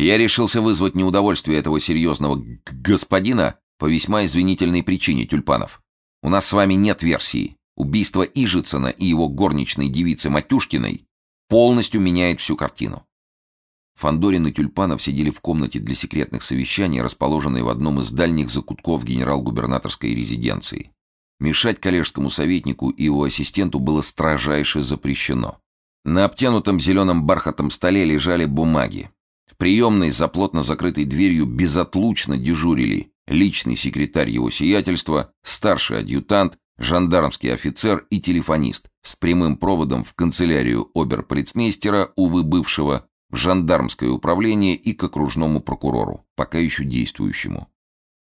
Я решился вызвать неудовольствие этого серьезного господина по весьма извинительной причине, Тюльпанов. У нас с вами нет версии. Убийство Ижицына и его горничной девицы Матюшкиной полностью меняет всю картину. Фандорин и Тюльпанов сидели в комнате для секретных совещаний, расположенной в одном из дальних закутков генерал-губернаторской резиденции. Мешать коллежскому советнику и его ассистенту было строжайше запрещено. На обтянутом зеленым бархатом столе лежали бумаги. Приемной за плотно закрытой дверью безотлучно дежурили личный секретарь его сиятельства, старший адъютант, жандармский офицер и телефонист с прямым проводом в канцелярию оберполицмейстера, увы, бывшего, в жандармское управление и к окружному прокурору, пока еще действующему.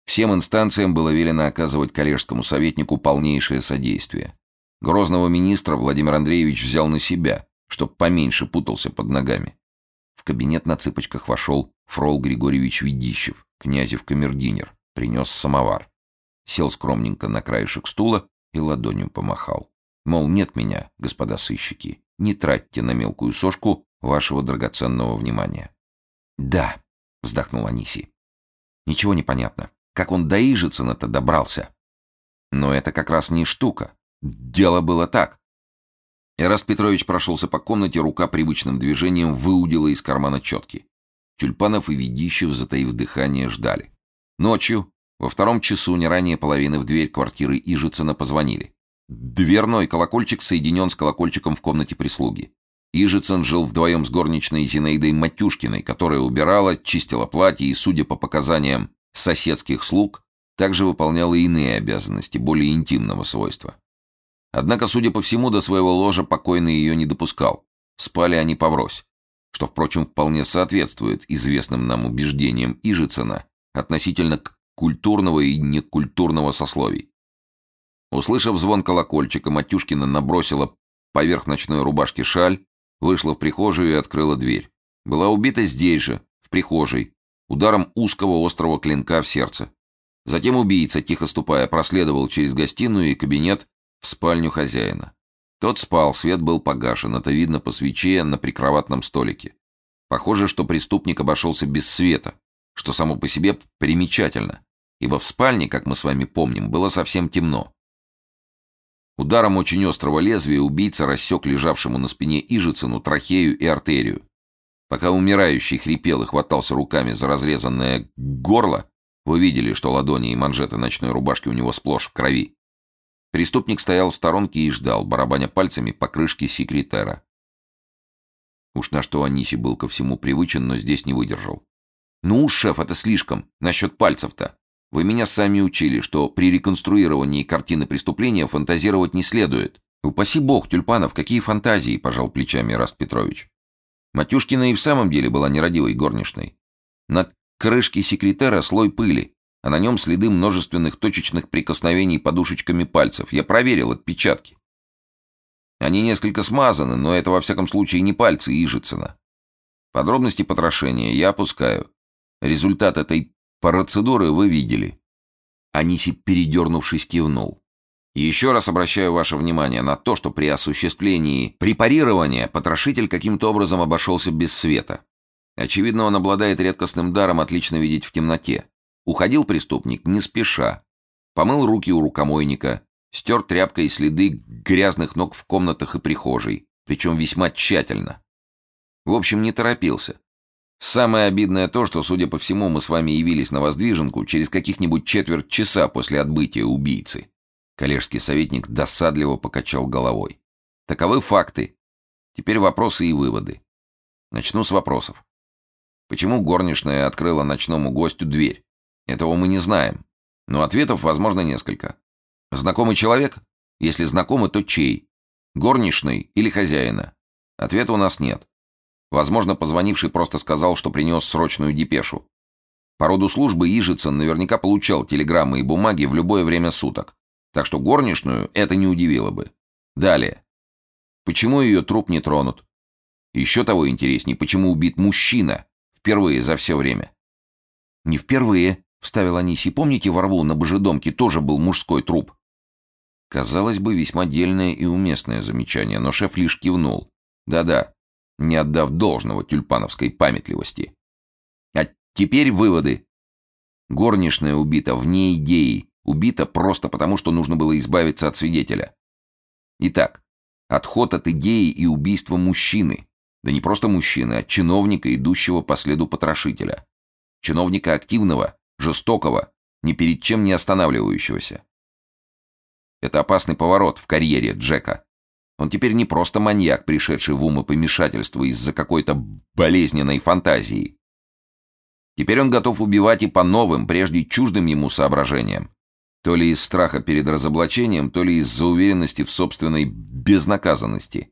Всем инстанциям было велено оказывать коллежскому советнику полнейшее содействие. Грозного министра Владимир Андреевич взял на себя, чтоб поменьше путался под ногами. В кабинет на цыпочках вошел Фрол Григорьевич Ведищев, князев камердинер, принес самовар. Сел скромненько на краешек стула и ладонью помахал. Мол, нет меня, господа сыщики, не тратьте на мелкую сошку вашего драгоценного внимания. «Да», — вздохнул Аниси. «Ничего не понятно. Как он до Ижицына-то добрался?» «Но это как раз не штука. Дело было так. Эраст Петрович прошелся по комнате, рука привычным движением выудила из кармана четки. Тюльпанов и Ведищев, затаив дыхание, ждали. Ночью, во втором часу, не ранее половины в дверь квартиры Ижицына позвонили. Дверной колокольчик соединен с колокольчиком в комнате прислуги. Ижицын жил вдвоем с горничной Зинаидой Матюшкиной, которая убирала, чистила платье и, судя по показаниям соседских слуг, также выполняла иные обязанности, более интимного свойства. Однако, судя по всему, до своего ложа покойный ее не допускал. Спали они поврось, что, впрочем, вполне соответствует известным нам убеждениям Ижицына относительно культурного и некультурного сословий. Услышав звон колокольчика, Матюшкина набросила поверх ночной рубашки шаль, вышла в прихожую и открыла дверь. Была убита здесь же, в прихожей, ударом узкого острого клинка в сердце. Затем убийца, тихо ступая, проследовал через гостиную и кабинет в спальню хозяина. Тот спал, свет был погашен, это видно по свече на прикроватном столике. Похоже, что преступник обошелся без света, что само по себе примечательно, ибо в спальне, как мы с вами помним, было совсем темно. Ударом очень острого лезвия убийца рассек лежавшему на спине Ижицыну трахею и артерию. Пока умирающий хрипел и хватался руками за разрезанное горло, вы видели, что ладони и манжеты ночной рубашки у него сплошь в крови. Преступник стоял в сторонке и ждал, барабаня пальцами по крышке секретера. Уж на что Аниси был ко всему привычен, но здесь не выдержал. «Ну, шеф, это слишком. Насчет пальцев-то. Вы меня сами учили, что при реконструировании картины преступления фантазировать не следует». «Упаси бог, Тюльпанов, какие фантазии!» – пожал плечами Раст Петрович. Матюшкина и в самом деле была нерадивой горничной. На крышке секретера слой пыли а на нем следы множественных точечных прикосновений подушечками пальцев. Я проверил отпечатки. Они несколько смазаны, но это во всяком случае не пальцы Ижицына. Подробности потрошения я опускаю. Результат этой процедуры вы видели. Аниси, передернувшись, кивнул. еще раз обращаю ваше внимание на то, что при осуществлении препарирования потрошитель каким-то образом обошелся без света. Очевидно, он обладает редкостным даром отлично видеть в темноте. Уходил преступник не спеша. Помыл руки у рукомойника, стер тряпкой следы грязных ног в комнатах и прихожей, причем весьма тщательно. В общем, не торопился. Самое обидное то, что, судя по всему, мы с вами явились на воздвиженку через каких-нибудь четверть часа после отбытия убийцы. Коллежский советник досадливо покачал головой. Таковы факты. Теперь вопросы и выводы. Начну с вопросов. Почему горничная открыла ночному гостю дверь? Этого мы не знаем. Но ответов, возможно, несколько. Знакомый человек? Если знакомый, то чей? Горничный или хозяина? Ответа у нас нет. Возможно, позвонивший просто сказал, что принес срочную депешу. По роду службы Ижицын наверняка получал телеграммы и бумаги в любое время суток. Так что горничную это не удивило бы. Далее. Почему ее труп не тронут? Еще того интереснее, почему убит мужчина впервые за все время? Не впервые, — вставил Аниси. «Помните, во рву на Божедомке тоже был мужской труп?» Казалось бы, весьма дельное и уместное замечание, но шеф лишь кивнул. Да-да, не отдав должного тюльпановской памятливости. Теперь выводы. Горничная убита вне идеи, убита просто потому, что нужно было избавиться от свидетеля. Итак, отход от идеи и убийство мужчины. Да не просто мужчины, а чиновника, идущего по следу потрошителя. Чиновника активного, жестокого, ни перед чем не останавливающегося. Это опасный поворот в карьере Джека. Он теперь не просто маньяк, пришедший в умопомешательство из-за какой-то болезненной фантазии. Теперь он готов убивать и по новым, прежде чуждым ему соображениям. То ли из страха перед разоблачением, то ли из-за уверенности в собственной безнаказанности.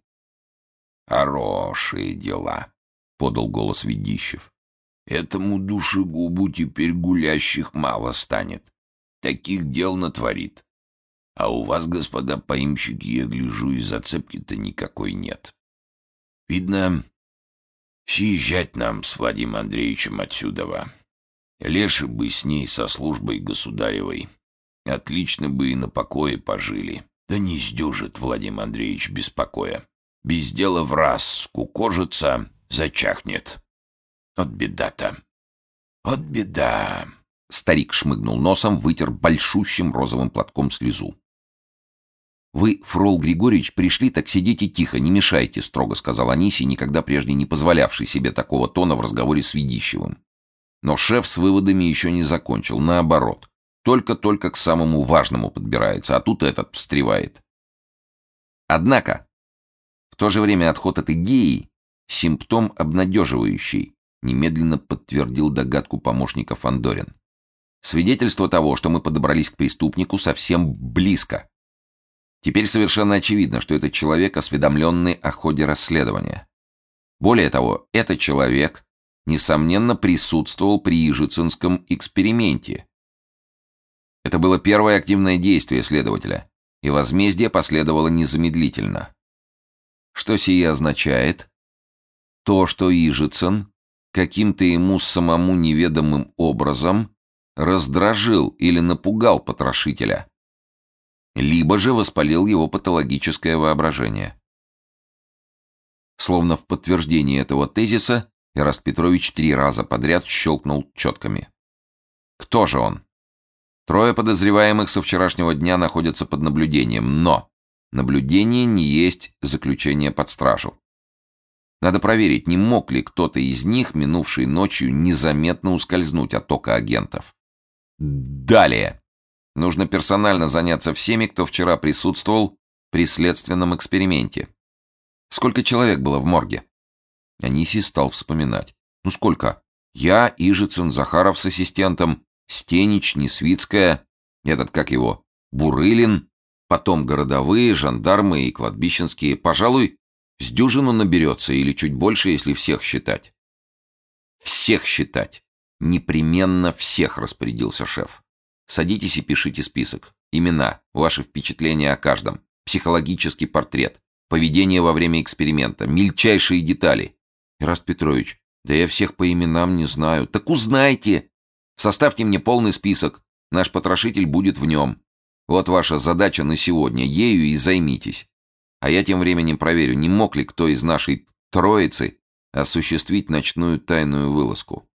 «Хорошие дела», — подал голос Ведищев. «Этому душегубу теперь гулящих мало станет. Таких дел натворит. А у вас, господа поимщики, я гляжу, и зацепки-то никакой нет. Видно, съезжать нам с Владимиром Андреевичем отсюда. Леши бы с ней со службой государевой. Отлично бы и на покое пожили. Да не сдюжит Владимир Андреевич без покоя. Без дела в раз скукожится, зачахнет. От беда-то. От беда. Старик шмыгнул носом, вытер большущим розовым платком слезу. «Вы, Фрол Григорьевич, пришли, так сидите тихо, не мешайте», — строго сказал Аниси, никогда прежде не позволявший себе такого тона в разговоре с Ведищевым. Но шеф с выводами еще не закончил, наоборот. Только-только к самому важному подбирается, а тут этот встревает. Однако, в то же время отход от идеи — симптом обнадеживающий, немедленно подтвердил догадку помощника Фандорин. Свидетельство того, что мы подобрались к преступнику совсем близко. Теперь совершенно очевидно, что этот человек осведомленный о ходе расследования. Более того, этот человек, несомненно, присутствовал при Ижицинском эксперименте. Это было первое активное действие следователя, и возмездие последовало незамедлительно. Что сие означает? То, что Ижицын каким-то ему самому неведомым образом раздражил или напугал потрошителя, либо же воспалил его патологическое воображение. Словно в подтверждение этого тезиса, Эраст Петрович три раза подряд щелкнул четками. Кто же он? Трое подозреваемых со вчерашнего дня находятся под наблюдением, но наблюдение не есть заключение под стражу. Надо проверить, не мог ли кто-то из них, минувшей ночью, незаметно ускользнуть от тока агентов. Далее. Нужно персонально заняться всеми, кто вчера присутствовал при следственном эксперименте. Сколько человек было в морге? Анисий стал вспоминать. Ну сколько? Я, Ижицын, Захаров с ассистентом, Стенич, Несвицкая, этот, как его, Бурылин, потом городовые, жандармы и кладбищенские. Пожалуй, с дюжину наберется или чуть больше, если всех считать. Всех считать. Непременно всех, распорядился шеф. Садитесь и пишите список. Имена, ваши впечатления о каждом, психологический портрет, поведение во время эксперимента, мельчайшие детали. Ираст Петрович, да я всех по именам не знаю. Так узнайте. Составьте мне полный список. Наш потрошитель будет в нем. Вот ваша задача на сегодня. Ею и займитесь. А я тем временем проверю, не мог ли кто из нашей троицы осуществить ночную тайную вылазку.